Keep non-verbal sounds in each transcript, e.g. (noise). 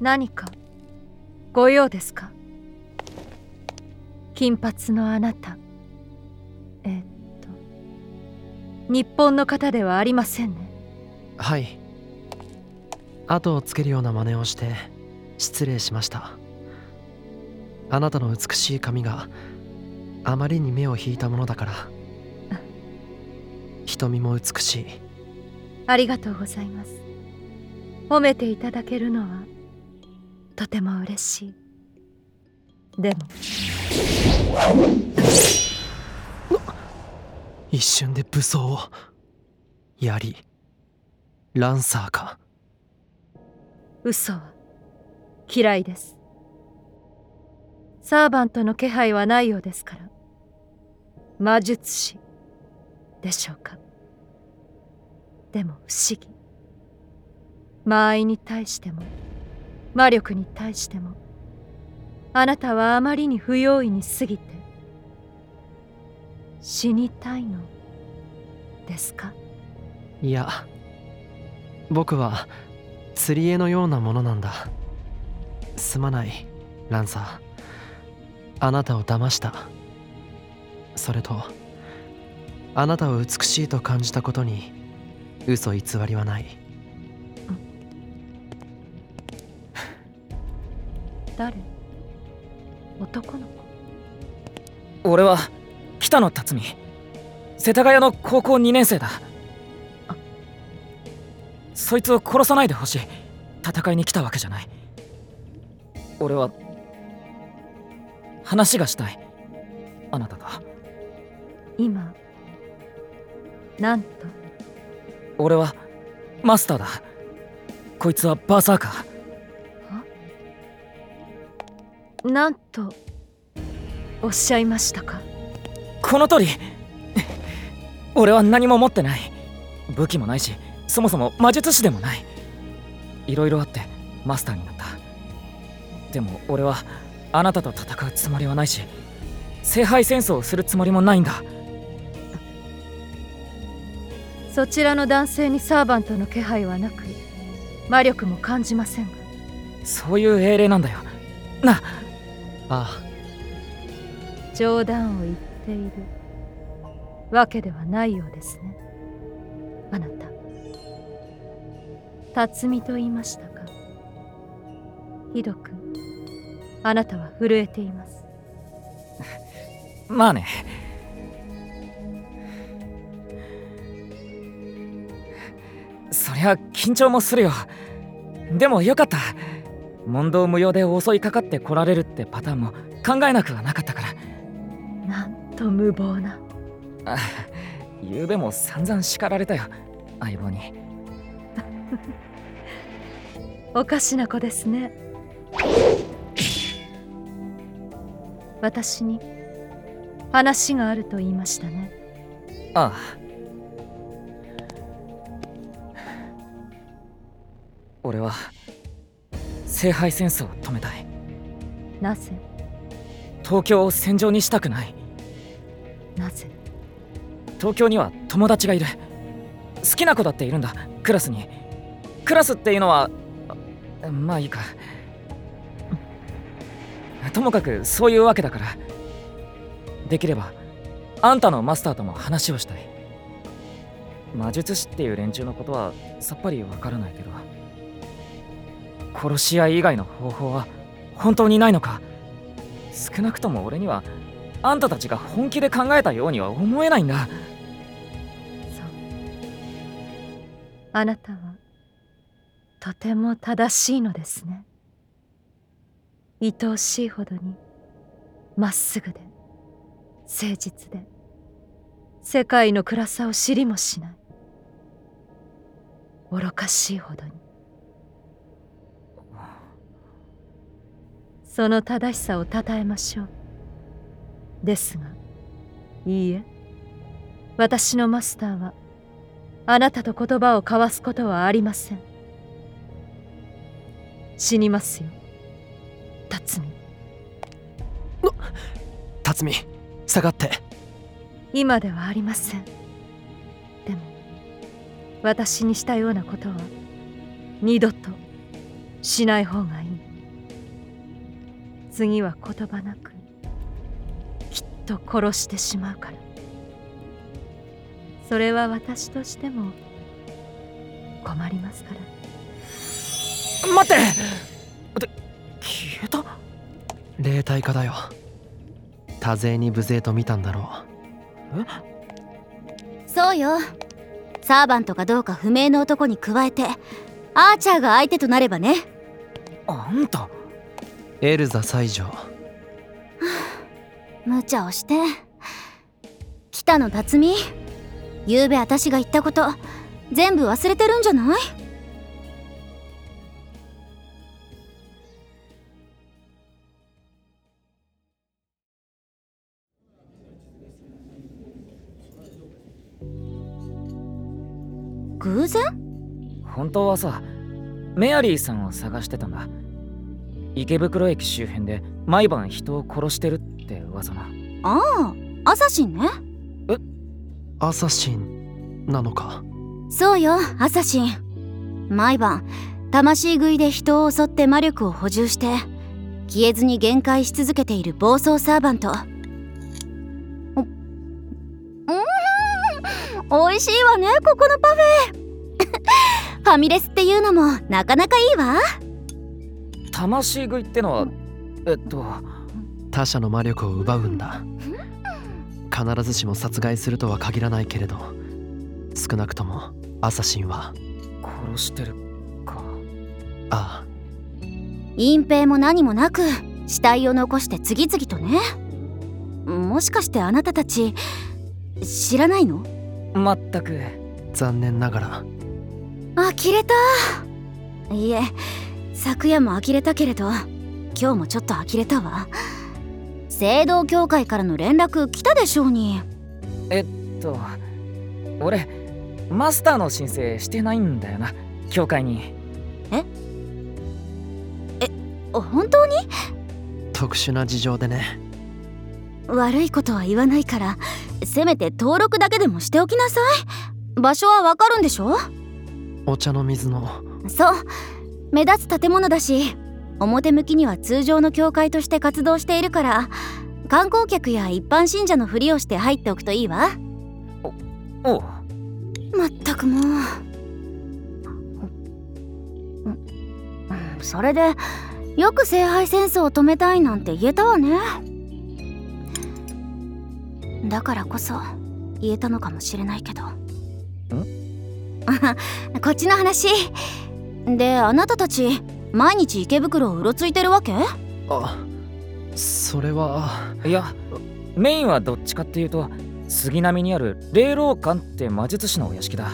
何かご用ですか？金髪のあなた。えーっと日本の方ではありませんね。はい。後をつけるような真似をして失礼しました。あなたの美しい髪があまりに目を引いたものだから。瞳も美しい。ありがとうございます。褒めていただけるのはとても嬉しい。でも。一瞬で武装を。槍。ランサーか。嘘。は嫌いです。サーバントの気配はないようですから。魔術師でしょうか。でも不思議。間合いに対しても魔力に対しても。あなたはあまりに不用意に過ぎて死にたいのですか？いや僕は釣り絵のようなものなんだ。すまないランサー。あなたを騙した。それとあなたを美しいと感じたことに嘘偽りはない。誰？男の子。俺は北野辰巳。世田谷の高校2年生だ。そいつを殺さないでほしい。戦いに来たわけじゃない。俺は話がしたい。あなたと。今なんと？俺はマスターだ。こいつはバーサーカーなんとおっしゃいましたか？この通り。俺は何も持ってない。武器もないしそもそも魔術師でもない。いろいろあってマスターになった。でも俺はあなたと戦うつもりはないし聖杯戦争をするつもりもないんだ。そちらの男性にサーバントの気配はなく魔力も感じませんが。そういう英霊なんだよ。なああ冗談を言っているわけではないようですね。あなた。辰巳と言いましたか。ひどく。あなたは震えています。まあね。そりゃ緊張もするよ。でもよかった問答無用で襲いかかって来られるってパターンも考えなくはなかったから。なんと無謀な。あ昨べも散々叱られたよ。相棒に。おかしな子ですね。私に話があると言いましたね。ああ。俺は聖杯戦争を止めたい。なぜ？東京を戦場にしたくない。なぜ？東京には友達がいる。好きな子だっているんだ。クラスに。クラスっていうのはあまあいいか。ともかくそういうわけだから。できればあんたのマスターとも話をしたい。魔術師っていう連中のことはさっぱりわからないけど殺し合い以外の方法は本当にないのか？少なくとも俺にはあんたたちが本気で考えたようには思えないんだそう。あなたはとても正しいのですね。愛おしいほどにまっすぐで誠実で世界の暗さを知りもしない。愚かしいほどに。その正しさをたたえましょう。ですがいいえ。私のマスターはあなたと言葉を交わすことはありません。死にますよ。辰巳。辰巳下がって。今ではありません。でも私にしたようなことは二度としない方がいい次は言葉なくきっと殺してしまうから。それは私としても困りますから。待って！で消えた！霊体化だよ。多勢に無勢と見たんだろそうよ。サーバントかどうか不明の男に加えてアーチャーが相手となればね。あんたうエルザ西条無茶をして。北野辰巳。ゆうべ私が言ったこと。全部忘れてるんじゃない？偶然？本当はさメアリーさんを探してたんだ池袋駅周辺で毎晩人を殺してるって噂な。ああアサシンね。アサシンなのか？そうよアサシン毎晩魂食いで人を襲って魔力を補充して消えずに限界し続けている暴走サーバント。美味しいわねここのパフェ。(laughs) ファミレスっていうのもなかなかいいわ魂食いってのはえっと他者の魔力を奪うんだ。必ずしも殺害するとは限らないけれど少なくともアサシンは。殺してるか。あ隠蔽も何もなく死体を残して次々とね。もしかしてあなたたち知らないの？まったく。あ残念ながら。呆れた。いえ昨夜も呆れたけれど今日もちょっと呆れたわ。聖堂協会からの連絡来たでしょうに。えっと俺マスターの申請してないんだよな。教会に。本当に？特殊な事情でね。悪いことは言わないからせめて登録だけでもしておきなさい。場所はわかるんでしょ？お茶の水の。そう目立つ建物だし表向きには通常の教会として活動しているから観光客や一般信者のふりをして入っておくといいわ。おう。まったくもう。うんそれでよく聖杯戦争を止めたいなんて言えたわね。だからこそ言えたのかもしれないけど。(laughs) こっちの話であなたたち毎日池袋をうろついてるわけ？あそれはいやメインはどっちかっていうと杉並にある霊老館って魔術師のお屋敷だ。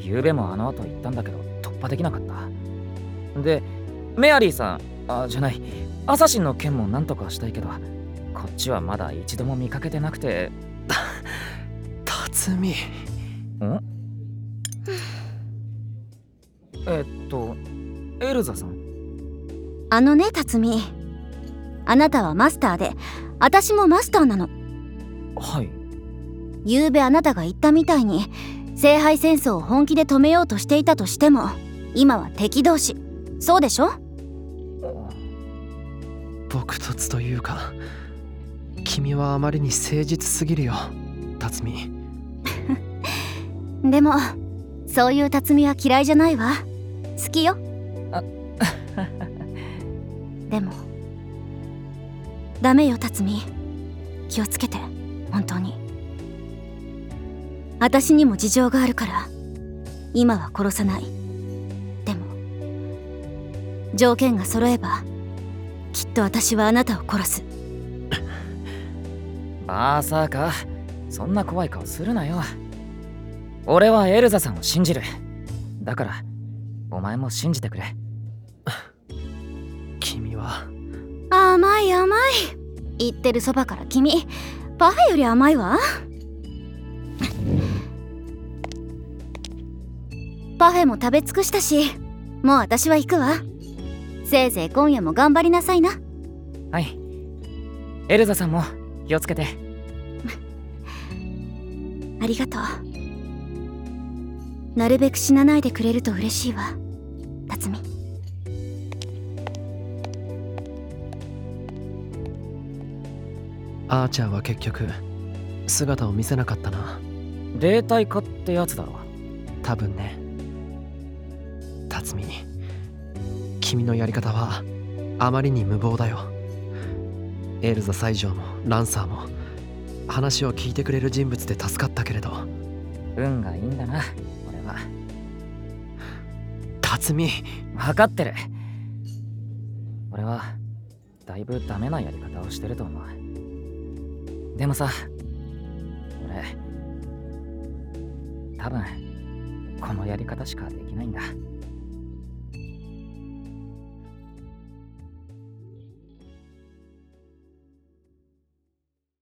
昨べもあの後行ったんだけど突破できなかった。でメアリーさんあじゃない。アサシンの件もなんとかしたいけどこっちはまだ一度も見かけてなくて。(laughs) 辰巳。ん？えっとエルザさん。あのね辰巳。あなたはマスターで私もマスターなの。はい。昨べあなたが言ったみたいに聖杯戦争を本気で止めようとしていたとしても今は敵同士。そうでしょ？朴突というか君はあまりに誠実すぎるよ辰巳。(laughs) でもそういう辰巳は嫌いじゃないわ好きよ。あ。(laughs) (laughs) でもダメよ辰巳。気をつけて本当に。私にも事情があるから今は殺さない。でも条件が揃えばきっと私はあなたを殺す。(laughs) まさかそんな怖い顔するなよ。俺はエルザさんを信じる。だからお前も信じてくれ。(laughs) 君は。甘い甘い。言ってるそばから君。パフェより甘いわ。パフェも食べ尽くしたしもう私は行くわ。せいぜい今夜も頑張りなさいな。はい。エルザさんも気をつけて。(laughs) ありがとう。なるべく死なないでくれると嬉しいわ辰巳。アーチャーは結局姿を見せなかったな。霊体化ってやつだろ。多分ね。辰巳君のやり方はあまりに無謀だよ。エルザ西条もランサーも話を聞いてくれる人物で助かったけれど。運がいいんだな。俺は辰巳分かってる。俺はだいぶダメなやり方をしてると思う。でもさ俺多分このやり方しかできないんだ。